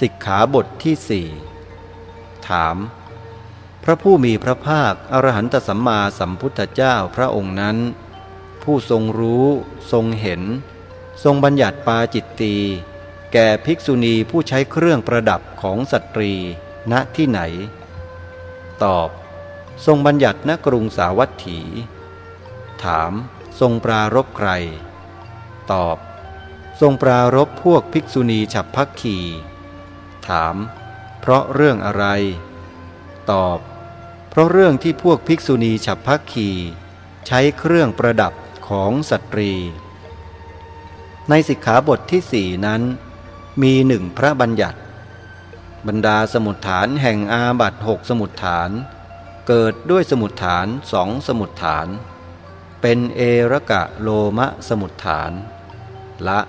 สิกขาบทที่สี่ถาม พระผู้มีพระภาคอรหันตสัมมาสัมพุทธเจ้าพระองค์นั้น ผู้ทรงรู้ทรงเห็น ทรงบัญญัติปาจิตตีแก่ภิกษุณีผู้ใช้เครื่องประดับของสตรี ณที่ไหน ตอบ ทรงบัญญัติณกรุงสาวัตถี ถาม ทรงปรารบใคร ตอบ ทรงปรารบพวกภิกษุณีฉับพักขี ถาม เพราะเรื่องอะไร ตอบ เพราะเรื่องที่พวกภิกษุณีฉับพักขีใช้เครื่องประดับของสตรี ในสิกขาบทที่สี่นั้น มีหนึ่งพระบัญญัติ บรรดาสมุดฐานแห่งอาบัตหกสมุดฐาน เกิดด้วยสมุดฐานสองสมุดฐาน เป็นเอระกะโลมะสมุดฐาน ละ